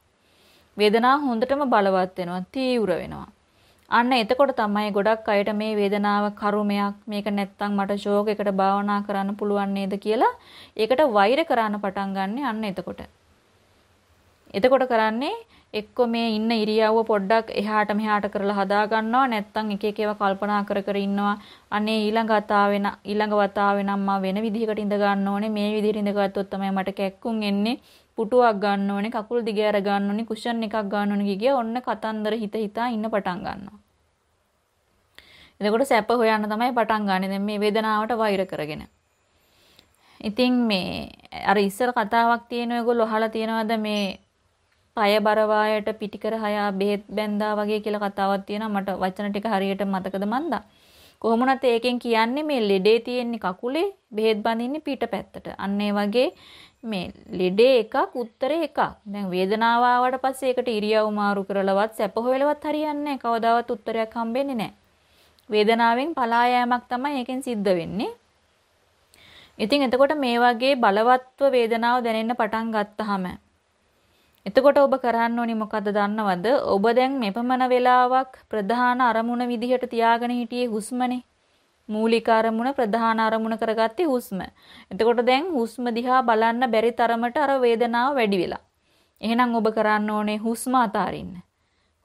වේදනාව හොඳටම බලවත් වෙනවා, තීව්‍ර වෙනවා. අන්න එතකොට තමයි ගොඩක් අයට මේ වේදනාව කරුමයක් මේක නැත්තම් මට ෂෝක් එකට භාවනා කරන්න පුළුවන් නේද කියලා ඒකට වෛර කරන්න පටන් ගන්න අන්න එතකොට. එතකොට කරන්නේ එක්ක මේ ඉන්න ඉරියව්ව පොඩ්ඩක් එහාට මෙහාට කරලා හදා ගන්නවා නැත්නම් එක එක ඒවා කල්පනා කර කර ඉන්නවා. අනේ ඊළඟ වතාවේ ඊළඟ වතාවේ නම් මම වෙන විදිහකට ඉඳ ගන්න ඕනේ. මේ විදිහට ඉඳගත්තොත් තමයි මට කැක්කුම් එන්නේ. පුටුවක් ගන්න ඕනේ කකුල් දිග අර ගන්න ඕනේ කුෂන් එකක් ගන්න ඕනේ කිය ඔන්න කතන්දර හිත හිතා ඉන්න පටන් ගන්නවා. එතකොට සැප හොයන්න තමයි පටන් ගන්නෙ. දැන් මේ වේදනාවට වෛර කරගෙන. ඉතින් මේ අර ඉස්සර කතාවක් තියෙන ඔයගොල්ලෝ අහලා තියෙනවද මේ පය බර වායට පිටිකර හයා බෙහෙත් බැන්දා වගේ කියලා කතාවක් තියෙනවා. මට වචන ටික හරියට මතකද මන්දා? කොහොමුණත් ඒකෙන් කියන්නේ මේ ලෙඩේ තියෙන්නේ කකුලේ බෙහෙත් බඳින්නේ පිට පැත්තට. අන්න වගේ මේ ලෙඩේ එකක් උත්තරේ එකක්. දැන් වේදනාව ආවට පස්සේ ඒකට ඉරියව් මාරු කරලවත් සැප හොයලවත් හරියන්නේ නැහැ. කවදාවත් උත්තරයක් හම්බෙන්නේ නැහැ. වේදනාවෙන් පලා යෑමක් තමයි ඒකෙන් සිද්ධ වෙන්නේ. ඉතින් එතකොට මේ වගේ බලවත්ව වේදනාව දැනෙන්න පටන් ගත්තාම එතකොට ඔබ කරන්න ඕනි මොකද්ද දන්නවද? ඔබ දැන් මෙපමණ වෙලාවක් ප්‍රධාන අරමුණ විදිහට තියාගෙන හිටියේ හුස්මනේ. මූලික අරමුණ ප්‍රධාන අරමුණ කරගත්තේ හුස්ම. එතකොට දැන් හුස්ම දිහා බලන්න බැරි තරමට අර වේදනාව වැඩි වෙලා. එහෙනම් ඔබ කරන්න ඕනේ හුස්ම අතහරින්න.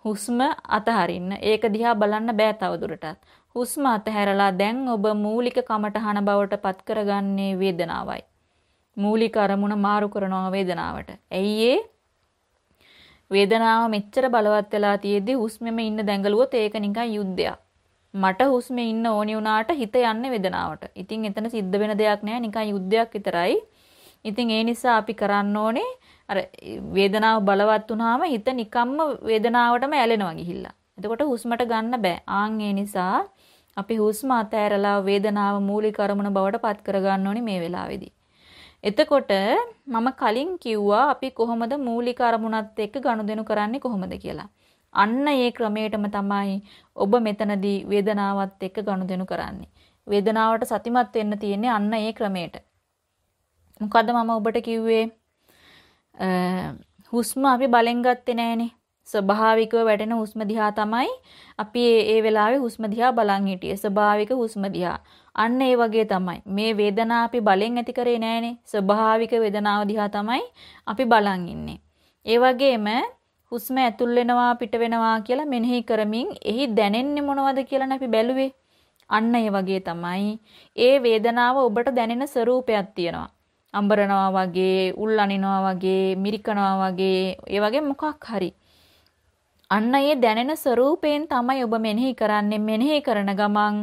හුස්ම අතහරින්න. ඒක දිහා බලන්න බෑ තවදුරටත්. හුස්ම අතහැරලා දැන් ඔබ මූලික කමටහන බවට පත් කරගන්නේ වේදනාවයි. මූලික අරමුණ මාරු කරනවා වේදනාවට. ඇයි ඒ? වේදනාව මෙච්චර බලවත් වෙලා තියෙද්දි හුස්මෙම ඉන්න දැඟලුවොත් ඒක නිකන් යුද්ධයක්. මට හුස්මේ ඉන්න ඕනි වුණාට හිත යන්නේ වේදනාවට. ඉතින් එතන සිද්ධ වෙන දෙයක් නෑ නිකන් යුද්ධයක් විතරයි. ඉතින් ඒ නිසා අපි කරන්න ඕනේ අර වේදනාව බලවත් වුණාම හිත නිකම්ම වේදනාවටම ඇලෙනවා ගිහිල්ලා. එතකොට හුස්මට ගන්න බෑ. ආන් ඒ නිසා අපි හුස්ම අතෑරලා වේදනාව මූලික අරමුණ බවට පත් කරගන්න ඕනේ මේ වෙලාවේදී. එතකොට මම කලින් කිව්වා අපි කොහොමද මූලික අරමුණත් එක්ක ගනුදෙනු කරන්නේ කොහොමද කියලා. අන්න ඒ ක්‍රමයටම තමයි ඔබ මෙතනදී වේදනාවත් එක්ක ගනුදෙනු කරන්නේ. වේදනාවට සතිමත් වෙන්න තියෙන්නේ අන්න ඒ ක්‍රමයට. මොකද්ද මම ඔබට කිව්වේ? හුස්ම අපි බලෙන් ගත්තේ නෑනේ. ස්වභාවිකව වැටෙන හුස්ම දිහා තමයි අපි ඒ වෙලාවේ හුස්ම දිහා බලන් හිටියේ. ස්වභාවික හුස්ම දිහා. අන්න ඒ වගේ තමයි. මේ වේදනාව අපි බලෙන් ඇති කරේ නෑනේ. ස්වභාවික වේදනාව දිහා තමයි අපි බලන් ඉන්නේ. ඒ වගේම හුස්ම ඇතුල් වෙනවා පිට වෙනවා කියලා මෙනෙහි කරමින් එහි දැනෙන්නේ මොනවද කියලා අපි බැලුවේ. අන්න ඒ වගේ තමයි. ඒ වේදනාව ඔබට දැනෙන ස්වરૂපයක් තියෙනවා. අඹරනවා වගේ, උල් අනිනවා වගේ, මිරිකනවා වගේ, ඒ වගේ මොකක් හරි. අන්න ඒ දැනෙන ස්වરૂපයෙන් තමයි ඔබ මෙනෙහි කරන්නේ. මෙනෙහි කරන ගමන්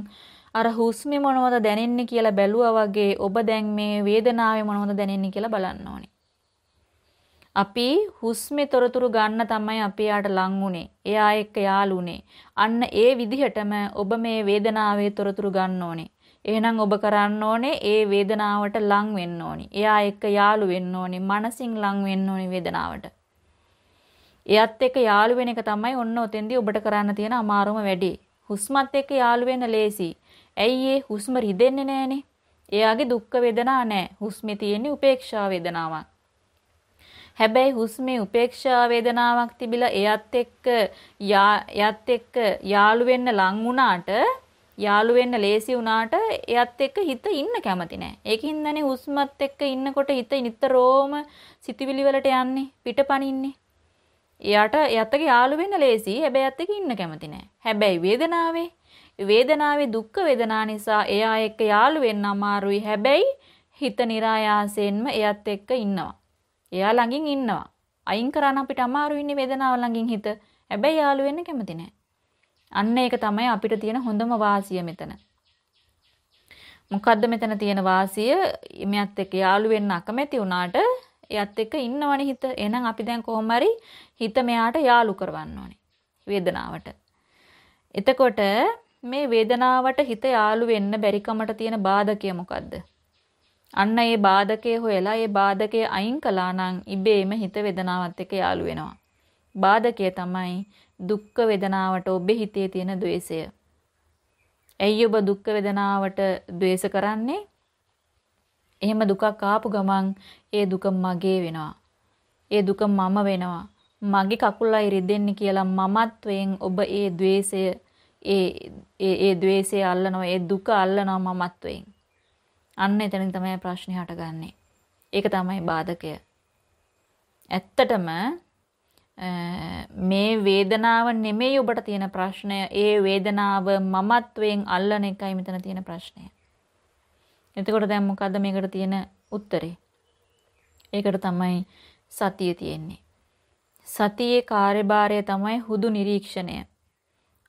අර හුස්මේ මොනවද දැනෙන්නේ කියලා බැලුවා වගේ ඔබ දැන් මේ වේදනාවේ මොනවද දැනෙන්නේ කියලා බලන්න ඕනේ. අපි හුස්මේ තොරතුරු ගන්න තමයි අපි යාට ලං උනේ. එයා එක්ක යාළුනේ. අන්න ඒ විදිහටම ඔබ මේ වේදනාවේ තොරතුරු ගන්න ඕනේ. එහෙනම් ඔබ කරන්න ඕනේ ඒ වේදනාවට ලං වෙන්න ඕනේ. එයා එක්ක යාළු වෙන්න ඕනේ. මනසින් ලං වෙන්න ඕනේ වේදනාවට. එයත් එක්ක යාළු වෙන එක තමයි ඔන්න ඔතෙන්දී ඔබට කරන්න තියෙන අමාරුම වැඩේ. හුස්මත් එක්ක යාළු වෙන්න ලේසි. ඇයි ඒ හුස්ම රිදෙන්නේ නැහනේ? එයාගේ දුක්ඛ වේදනා නැහැ. හුස්මේ තියෙන්නේ උපේක්ෂා වේදනාවක්. හැබැයි හුස්මේ උපේක්ෂා වේදනාවක් තිබිලා එයත් එක්ක එයත් එක්ක යාළු වෙන්න ලං වුණාට යාළු වෙන්න ලේසි වුණාට එයත් එක්ක හිත ඉන්න කැමති නෑ. ඒකින්දනේ හුස්මත් එක්ක ඉන්නකොට හිත නිතරම සිතවිලි වලට යන්නේ, පිටපනින්නේ. එයාට එයත් එක්ක යාළු වෙන්න ලේසි. හැබැයි එයත් එක්ක ඉන්න කැමති නෑ. හැබැයි වේදනාවේ වේදනාවේ දුක්ඛ වේදනා නිසා එයා එක්ක යාළු වෙන්න අමාරුයි. හැබැයි හිත નિરાයාසයෙන්ම එයත් එක්ක ඉන්නවා. එයා ළඟින් ඉන්නවා. අයින් කරන්න අපිට අමාරු ඉන්නේ වේදනාව ළඟින් හිත. හැබැයි යාළු වෙන්න කැමති නෑ. අන්න ඒක තමයි අපිට තියෙන හොඳම වාසිය මෙතන. මොකද්ද මෙතන තියෙන වාසිය? මෙයත් එක්ක යාළු වෙන්න අකමැති වුණාට එයත් එක්ක ඉන්නවනේ හිත. එහෙනම් අපි දැන් කොහොම හරි හිත මෙයාට යාළු කරවන්න ඕනේ. වේදනාවට. එතකොට මේ වේදනාවට හිත යාළු වෙන්න බැරිකමට තියෙන බාධකය මොකද්ද? අන්න ඒ බාධකයේ හොයලා ඒ බාධකයේ අයින් කළා නම් ඉබේම හිත වේදනාවත් එක්ක යාළු වෙනවා. බාධකය තමයි දුක් වේදනාවට ඔබේ හිතේ තියෙන द्वේෂය. ඇයි ඔබ දුක් වේදනාවට द्वේෂ කරන්නේ? එහෙම දුකක් ආපු ගමන් ඒ දුක මගේ වෙනවා. ඒ දුක මම වෙනවා. මගේ කකුලයි රිදෙන්නේ කියලා මමත්වයෙන් ඔබ ඒ द्वේෂය ඒ ඒ ඒ द्वේෂය අල්ලනවා ඒ දුක අල්ලනවා මමත්වයෙන්. අන්න එතනින් තමයි ප්‍රශ්නේ හටගන්නේ. ඒක තමයි බාධකය. ඇත්තටම මේ වේදනාව නෙමෙයි ඔබට තියෙන ප්‍රශ්නය. ඒ වේදනාව මමත්වයෙන් අල්ලන එකයි මෙතන තියෙන ප්‍රශ්නය. එතකොට දැන් මොකද්ද මේකට තියෙන උත්තරේ? ඒකට තමයි සතිය තියෙන්නේ. සතියේ කාර්යභාරය තමයි හුදු නිරීක්ෂණය.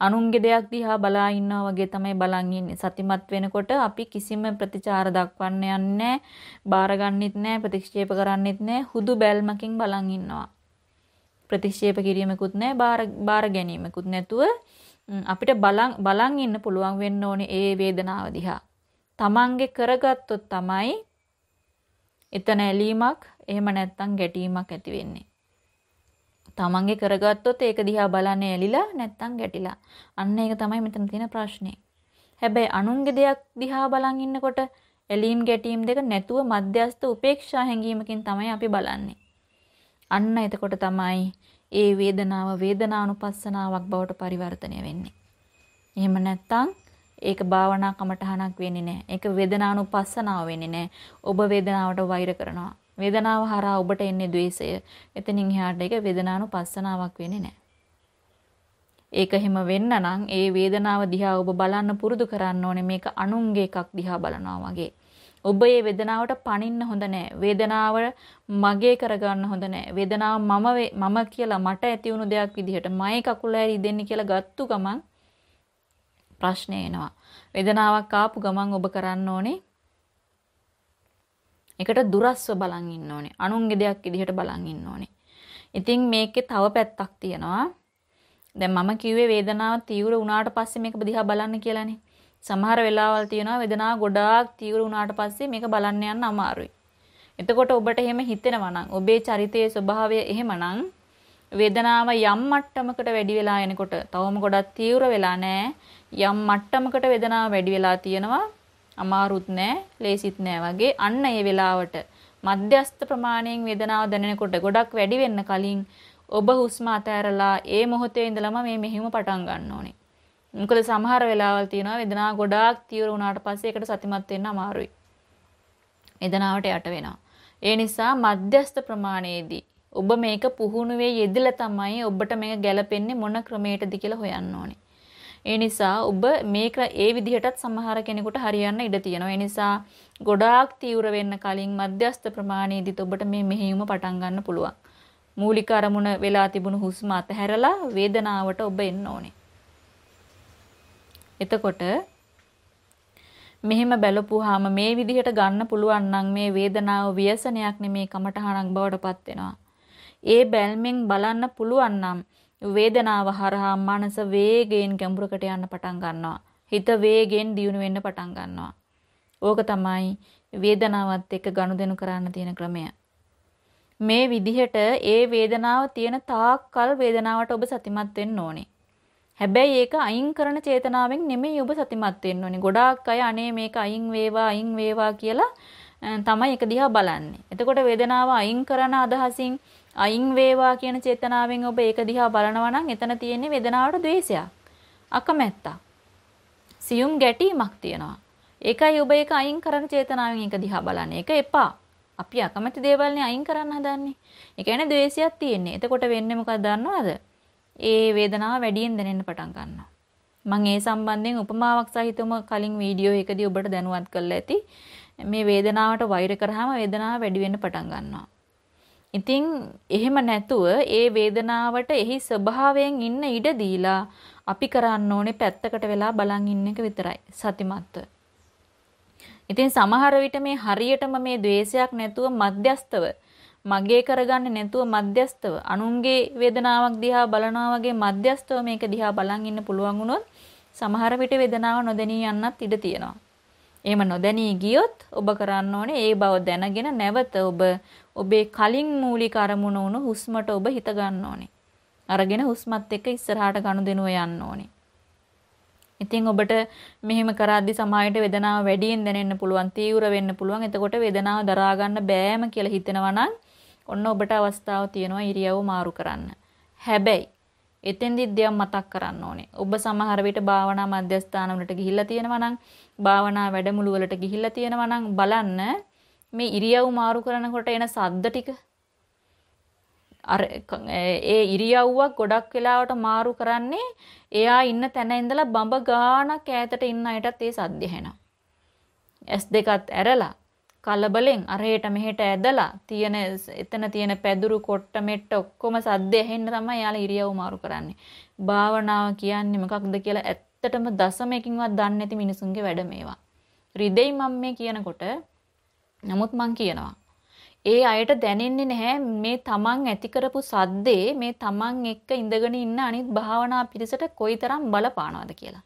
අනුන්ගේ දෙයක් දිහා බලා ඉන්නවා වගේ තමයි බලන් ඉන්නේ. සතිමත් වෙනකොට අපි කිසිම ප්‍රතිචාර දක්වන්න යන්නේ නැහැ, බාරගන්නෙත් නැහැ, ප්‍රතික්ෂේප කරන්නෙත් නැහැ. හුදු බැල්මකින් බලන් ඉන්නවා. ප්‍රතික්ෂේප කිරීමකුත් නැහැ බාර බාර ගැනීමකුත් නැතුව අපිට බලන් බලන් ඉන්න පුළුවන් වෙන්න ඕනේ ඒ වේදනාව දිහා. තමන්ගේ කරගත්තොත් තමයි එතන ඇලීමක් එහෙම නැත්නම් ගැටීමක් ඇති වෙන්නේ. තමන්ගේ කරගත්තොත් ඒක දිහා බලන්නේ ඇලිලා නැත්නම් ගැටිලා. අන්න ඒක තමයි මෙතන තියෙන ප්‍රශ්නේ. හැබැයි අනුන්ගේ දෙයක් දිහා බලන් ඉන්නකොට ඇලීම් ගැටීම් දෙක නැතුව මධ්‍යස්ථ උපේක්ෂා හැඟීමකින් තමයි අපි බලන්නේ. අන්න එතකොට තමයි ඒ වේදනාව වේදනානුපස්සනාවක් බවට පරිවර්තනය වෙන්නේ. එහෙම නැත්නම් ඒක භාවනා කමටහනක් වෙන්නේ නැහැ. ඒක වේදනානුපස්සනාව වෙන්නේ නැහැ. ඔබ වේදනාවට වෛර කරනවා. වේදනාව හරහා ඔබට එන්නේ द्वේෂය. එතනින් එහාට ඒක වේදනානුපස්සනාවක් වෙන්නේ නැහැ. ඒක එහෙම වෙන්න නම් ඒ වේදනාව දිහා ඔබ බලන්න පුරුදු කරන්න ඕනේ මේක අනුන්ගේ එකක් දිහා බලනවා වගේ. ඔබ මේ වේදනාවට පණින්න හොඳ නැහැ. වේදනාව මගේ කරගන්න හොඳ නැහැ. වේදනාව මම මම කියලා මට ඇති වුණු දෙයක් විදිහට මයි කකුල ඇරි දෙන්නේ කියලා ගත්තු ගමන් ප්‍රශ්නේ එනවා. වේදනාවක් ආපු ගමන් ඔබ කරන්න ඕනේ ඒකට දුරස්ව බලන් ඉන්න ඕනේ. අනුන්ගේ දෙයක් විදිහට බලන් ඉන්න ඕනේ. ඉතින් මේකේ තව පැත්තක් තියෙනවා. දැන් මම කිව්වේ වේදනාව තීව්‍ර වුණාට පස්සේ මේක දිහා බලන්න කියලානේ. සමහර වෙලාවල් තියෙනවා වේදනාව ගොඩාක් තීව්‍ර වුණාට පස්සේ මේක බලන්න යන්න අමාරුයි. එතකොට ඔබට එහෙම හිතෙනවා නම් ඔබේ චරිතයේ ස්වභාවය එහෙමනම් වේදනාව යම් මට්ටමකට වැඩි වෙලා එනකොට තවම ගොඩක් තීව්‍ර වෙලා නැහැ. යම් මට්ටමකට වේදනාව වැඩි වෙලා තියෙනවා. අමාරුත් නැහැ, ලේසිත් නැහැ වගේ අන්න ඒ වෙලාවට මධ්‍යස්ථ ප්‍රමාණයෙන් වේදනාව දැනෙනකොට ගොඩක් වැඩි වෙන්න කලින් ඔබ හුස්ම අතහැරලා ඒ මොහොතේ ඉඳලම මේ මෙහිම පටන් ගන්න ඕනේ. මොකද සමහර වෙලාවල් තියෙනවා වේදනාව ගොඩාක් තීව්‍ර වුණාට පස්සේ ඒකට සතිමත් වෙන්න අමාරුයි. වේදනාවට යට වෙනවා. ඒ නිසා මධ්‍යස්ථ ප්‍රමාණයේදී ඔබ මේක පුහුණුවේ යෙදලා තමයි ඔබට මේක ගැලපෙන්නේ මොන ක්‍රමයකටද කියලා හොයන්න ඕනේ. ඒ නිසා ඔබ මේක ඒ විදිහටත් සමහර කෙනෙකුට හරියන්න ඉඩ තියෙනවා. ඒ නිසා ගොඩාක් තීව්‍ර වෙන්න කලින් මධ්‍යස්ථ ප්‍රමාණයේදීත් ඔබට මේ මෙහෙයුම පටන් ගන්න පුළුවන්. මූලික අරමුණ වෙලා තිබුණු හුස්ම අතහැරලා වේදනාවට ඔබ එන්න ඕනේ. එතකොට මෙහෙම බැලපුවාම මේ විදිහට ගන්න පුළුවන් නම් මේ වේදනාව ව්‍යසනයක් නෙමේ කමටහනක් බවට පත් වෙනවා. ඒ බැල්මෙන් බලන්න පුළුවන් නම් වේදනාව හරහා මනස වේගයෙන් ගැඹුරකට යන්න පටන් ගන්නවා. හිත වේගෙන් දියුණු වෙන්න පටන් ගන්නවා. ඕක තමයි වේදනාවත් එක්ක ගනුදෙනු කරන්න තියෙන ක්‍රමය. මේ විදිහට ඒ වේදනාව තියෙන තාක් කල් වේදනාවට ඔබ සතිමත් වෙන්න ඕනේ. හැබැයි ඒක අයින් කරන චේතනාවෙන් නෙමෙයි ඔබ සතිමත් වෙන්න ඕනේ. ගොඩාක් අය අනේ මේක අයින් වේවා අයින් වේවා කියලා තමයි ඒක දිහා බලන්නේ. එතකොට වේදනාව අයින් කරන අදහසින් අයින් වේවා කියන චේතනාවෙන් ඔබ ඒක දිහා බලනවා නම් එතන තියෙන්නේ වේදනාවට ද්වේෂයක්. අකමැත්තක්. සියුම් ගැටීමක් තියෙනවා. ඒකයි ඔබ ඒක අයින් කරන්න චේතනාවෙන් ඒක දිහා බලන්නේ. ඒක එපා. අපි අකමැති දේවල්නේ අයින් කරන්න හදන්නේ. ඒ කියන්නේ ද්වේෂයක් තියෙන්නේ. එතකොට වෙන්නේ මොකක්ද දන්නවද? ඒ වේදනාව වැඩියෙන් දැනෙන්න පටන් ගන්නවා. මම ඒ සම්බන්ධයෙන් උපමාවක් සහිතවම කලින් වීඩියෝ එකදී ඔබට දැනුවත් කරලා ඇති. මේ වේදනාවට වෛර කරාම වේදනාව වැඩි වෙන්න පටන් ගන්නවා. ඉතින් එහෙම නැතුව ඒ වේදනාවට එහි ස්වභාවයෙන් ඉන්න ඉඩ දීලා අපි කරන්න ඕනේ පැත්තකට වෙලා බලන් ඉන්න එක විතරයි සතිමත්ව. ඉතින් සමහර විට මේ හරියටම මේ द्वේෂයක් නැතුව මධ්‍යස්තව මගේ කරගන්නේ නැතුව මධ්‍යස්තව අනුන්ගේ වේදනාවක් දිහා බලනවා වගේ මධ්‍යස්තව මේක දිහා බලන් ඉන්න පුළුවන් වුණොත් සමහර විට වේදනාව නොදැනී යන්නත් ඉඩ තියෙනවා. එහෙම නොදැනී ගියොත් ඔබ කරන්න ඕනේ ඒ බව දැනගෙන නැවත ඔබ ඔබේ කලින් මූලික අරමුණ වුණු හුස්මට ඔබ හිත ගන්න ඕනේ. අරගෙන හුස්මත් එක්ක ඉස්සරහට ගනුදෙනුව යන්න ඕනේ. ඉතින් ඔබට මෙහෙම කරද්දි සමාහයට වේදනාව වැඩියෙන් දැනෙන්න පුළුවන්, තීව්‍ර වෙන්න පුළුවන්. එතකොට වේදනාව දරා ගන්න බෑම කියලා හිතෙනවා නම් ඔන්න ඔබට අවස්ථාව තියෙනවා ඉරියව්ව මාරු කරන්න. හැබැයි එතෙන්දිත් දෙයක් මතක් කරන්න ඕනේ. ඔබ සමහර විට භාවනා මධ්‍යස්ථාන වලට ගිහිල්ලා තියෙනවා නම්, භාවනා වැඩමුළු වලට ගිහිල්ලා තියෙනවා නම් බලන්න මේ ඉරියව් මාරු කරනකොට එන සද්ද ටික අර ඒ ඉරියව්වක් ගොඩක් වෙලාවට මාරු කරන්නේ එයා ඉන්න තැන ඉඳලා බඹ ගානක් ඈතට ඉන්න අයටත් ඒ සද්ද ඇහෙනවා. S2ත් ඇරලා කලබලෙන් අරහෙට මෙහෙට ඇදලා තියෙන එතන තියෙන පැදුරු කොට්ට මෙට්ට ඔක්කොම සද්ද ඇහෙන්න තමයි යාලා ඉරියව් මාරු කරන්නේ. භාවනාව කියන්නේ මොකක්ද කියලා ඇත්තටම දසමයකින්වත් දන්නේ නැති මිනිසුන්ගේ වැඩ මේවා. රිදෙයි මම මේ කියනකොට නමුත් මං කියනවා ඒ අයට දැනෙන්නේ නැහැ මේ තමන් ඇති කරපු සද්දේ මේ තමන් එක්ක ඉඳගෙන ඉන්න අනිත් භාවනා පිරිසට කොයිතරම් බලපානවද කියලා.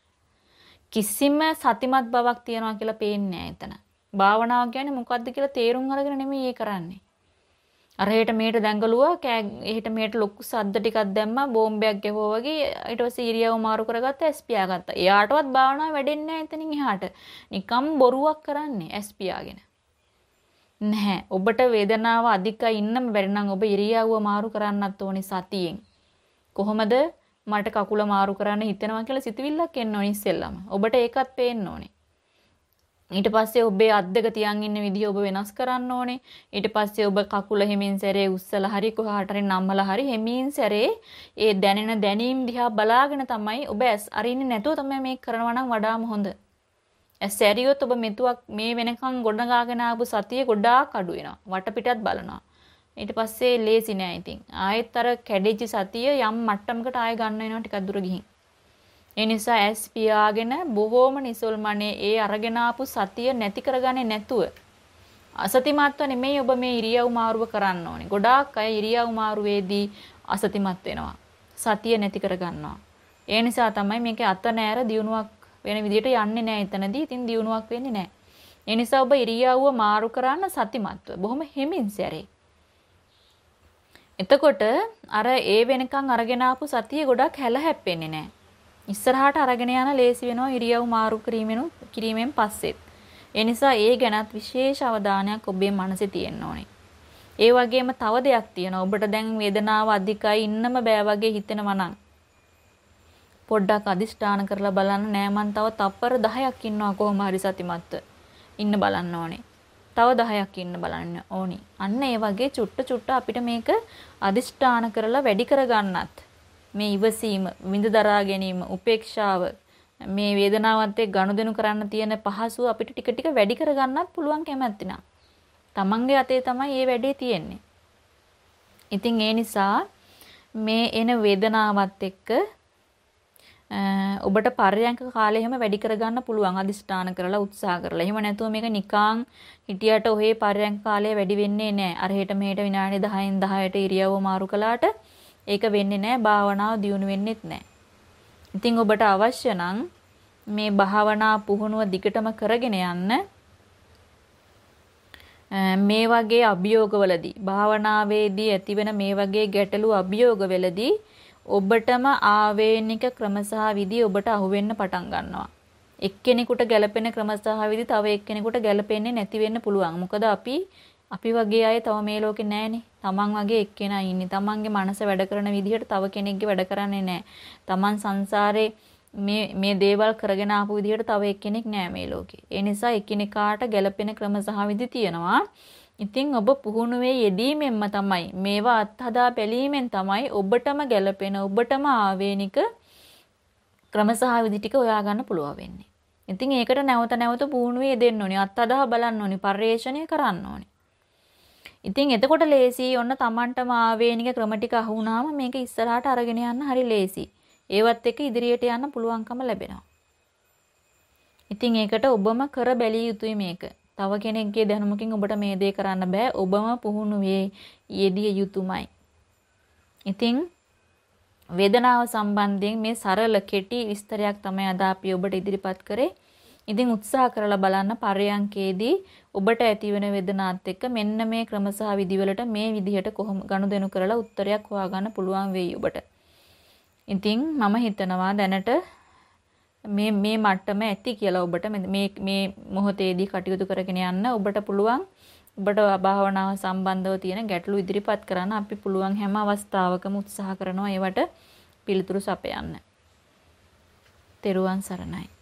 කිසිම සතිමත් බවක් තියනවා කියලා පේන්නේ නැහැ එතන. භාවනාව කියන්නේ මොකද්ද කියලා තේරුම් අරගෙන නෙමෙයි ඒ කරන්නේ. අර හෙට මෙහෙට දැඟලුවා කෑ එහෙට මෙහෙට ලොකු සද්ද ටිකක් දැම්මා බෝම්බයක් ගැහුවා වගේ ඊට පස්සේ ඉරියව් මාරු කරගත්තා ඇස් පියාගත්තා. එයාටවත් භාවනාව වැඩෙන්නේ නැහැ එතනින් එහාට. නිකම් බොරුවක් කරන්නේ ඇස් පියාගෙන. නැහැ. ඔබට වේදනාව අධිකයි ඉන්නම බැරි නම් ඔබ ඉරියව්ව මාරු කරන්නත් ඕනි සතියෙන්. කොහොමද මට කකුල මාරු කරන්න හිතෙනවා කියලා සිතවිල්ලක් එන්න ඕනි ඉස්සෙල්ලම. ඔබට ඒකත් පේන්න ඕනේ. ඊට පස්සේ ඔබේ අත් දෙක තියන් ඉන්න විදිහ ඔබ වෙනස් කරන්න ඕනේ. ඊට පස්සේ ඔබ කකුල හිමින් සැරේ උස්සලා හරි කොහාට හරි නම්මලා හරි හිමින් සැරේ ඒ දැනෙන දැනීම් දිහා බලාගෙන තමයි ඔබ ඇස් අරින්නේ නැතුව තමයි මේක කරනවා නම් වඩාම හොඳ. සැරියොත් ඔබ මෙතුවක් මේ වෙනකන් ගොඩනගාගෙන ආපු සතිය ගොඩාක් අඩු වෙනවා. වටපිටත් බලනවා. ඊට පස්සේ ලේසි නෑ ඉතින්. ආයෙත් අර කැඩිච්ච සතිය යම් මට්ටමකට ආයෙ ගන්න වෙනවා ටිකක් දුර ගිහින්. ඒ නිසා ඇස් පියාගෙන බොහෝම නිසල්මනේ ඒ අරගෙන ආපු සතිය නැති කරගන්නේ නැතුව අසතිමත්ව නෙමෙයි ඔබ මේ ඉරියව් මාරුව කරන්න ඕනේ. ගොඩාක් අය ඉරියව් මාරුවේදී අසතිමත් වෙනවා. සතිය නැති කරගන්නවා. ඒ නිසා තමයි මේකේ අත නෑර දියුණුවක් වෙන විදිහට යන්නේ නැහැ එතනදී. ඉතින් දියුණුවක් වෙන්නේ නැහැ. ඒ නිසා ඔබ ඉරියව්ව මාරු කරන්න සතිමත්ව බොහොම හිමින් සැරේ. එතකොට අර ඒ වෙනකන් අරගෙන ආපු සතිය ගොඩක් හැල හැප්පෙන්නේ නැහැ. ඉස්සරහට අරගෙන යන ලේසි වෙනවා ඉරියව් මාරු කිරීමෙන් කිරීමෙන් පස්සෙත්. ඒ නිසා ඒ ගැනත් විශේෂ අවධානයක් ඔබේ මනසේ තියෙන්න ඕනේ. ඒ වගේම තව දෙයක් තියෙනවා. ඔබට දැන් වේදනාව අධිකයි ඉන්නම බෑ වගේ හිතෙනවා නම් පොඩ්ඩක් අදිෂ්ඨාන කරලා බලන්න නෑ මං තව තප්පර 10ක් ඉන්නවා කොහොම හරි සතිමත්ව ඉන්න බලන්න ඕනේ. තව 10ක් ඉන්න බලන්න ඕනි. අන්න ඒ වගේ චුට්ට චුට්ට අපිට මේක අදිෂ්ඨාන කරලා වැඩි කරගන්නත් මේ ඉවසීම, විඳ දරා ගැනීම, උපේක්ෂාව මේ වේදනාවත් එක්ක ගනුදෙනු කරන්න තියෙන පහසුව අපිට ටික ටික වැඩි කරගන්නත් පුළුවන් කැමැත්තිනා. තමන්ගේ අතේ තමයි මේ වැඩේ තියෙන්නේ. ඉතින් ඒ නිසා මේ එන වේදනාවත් එක්ක ඔබට පර්යංක කාලය එහෙම වැඩි කරගන්න පුළුවන් අදිස්ථාන කරලා උත්සාහ කරලා. එහෙම නැතුව මේක නිකං හිටියට ඔහේ පර්යංක කාලය වැඩි වෙන්නේ නැහැ. අර හෙට මෙහෙට විනාඩි 10න් 10ට ඉරියව්ව මාරු කළාට ඒක වෙන්නේ නැහැ. භාවනාව දියුණු වෙන්නේත් නැහැ. ඉතින් ඔබට අවශ්‍ය නම් මේ භාවනා පුහුණුව දිගටම කරගෙන යන්න මේ වගේ අභියෝගවලදී භාවනාවේදී ඇතිවෙන මේ වගේ ගැටලු අභියෝගවලදී ඔබටම ආවේනික ක්‍රම සහ විදි ඔබට අහුවෙන්න පටන් ගන්නවා. එක්කෙනෙකුට ගැළපෙන ක්‍රම සහ විදි තව එක්කෙනෙකුට ගැළපෙන්නේ නැති වෙන්න පුළුවන්. මොකද අපි අපි වගේ අය තව මේ ලෝකේ නැහනේ. තමන් වගේ එක්කෙනා ඉන්නේ. තමන්ගේ මනස වැඩ කරන විදිහට තව කෙනෙක්ගේ වැඩ කරන්නේ නැහැ. තමන් සංසාරේ මේ මේ දේවල් කරගෙන ආපු විදිහට තව එක්කෙනෙක් නෑ මේ ලෝකේ. ඒ නිසා එකිනෙකාට ගැළපෙන ක්‍රම සහ විදි තියෙනවා. ඉතින් ඔබ පුහුණුවේ යෙදීමෙන්ම තමයි මේවා අත්හදා බැලීමෙන් තමයි ඔබටම ගැළපෙන ඔබටම ආවේනික ක්‍රම සහ විදි ටික හොයාගන්න පුළුවන් වෙන්නේ. ඉතින් ඒකට නැවත නැවත පුහුණුවේ යෙදෙන්න ඕනේ. අත්හදා බලන්න ඕනේ. පර්යේෂණය කරන්න ඕනේ. ඉතින් එතකොට ලේසි ඔන්න Tamanටම ආවේනික ක්‍රම ටික අහුණාම මේක ඉස්සරහට අරගෙන යන්න හරි ලේසි. ඒවත් එක්ක ඉදිරියට යන්න පුළුවන්කම ලැබෙනවා. ඉතින් ඒකට ඔබම කර බැලිය යුතුයි මේක. තව කෙනෙක්ගේ දැනුමකින් ඔබට මේ දේ කරන්න බෑ. ඔබම පුහුණුවේ යෙදිය යුතුමයි. ඉතින් වේදනාව සම්බන්ධයෙන් මේ සරල කෙටි විස්තරයක් තමයි අද අපි ඔබට ඉදිරිපත් කරේ. ඉතින් උත්සාහ කරලා බලන්න පරයන්කේදී ඔබට ඇතිවන වේදනාත් එක්ක මෙන්න මේ ක්‍රම සහ විදිවලට මේ විදිහට කොහොම ගනුදෙනු කරලා උත්තරයක් හොයාගන්න පුළුවන් වෙයි ඔබට. ඉතින් මම හිතනවා දැනට මේ මේ මට්ටම ඇති කියලා ඔබට මේ මේ මොහොතේදී කටයුතු කරගෙන යන්න ඔබට පුළුවන් ඔබට භාවනාව සම්බන්ධව තියෙන ගැටලු ඉදිරිපත් කරන්න අපි පුළුවන් හැම අවස්ථාවකම උත්සාහ කරනවා ඒවට පිළිතුරු සපයන්න. තෙරුවන් සරණයි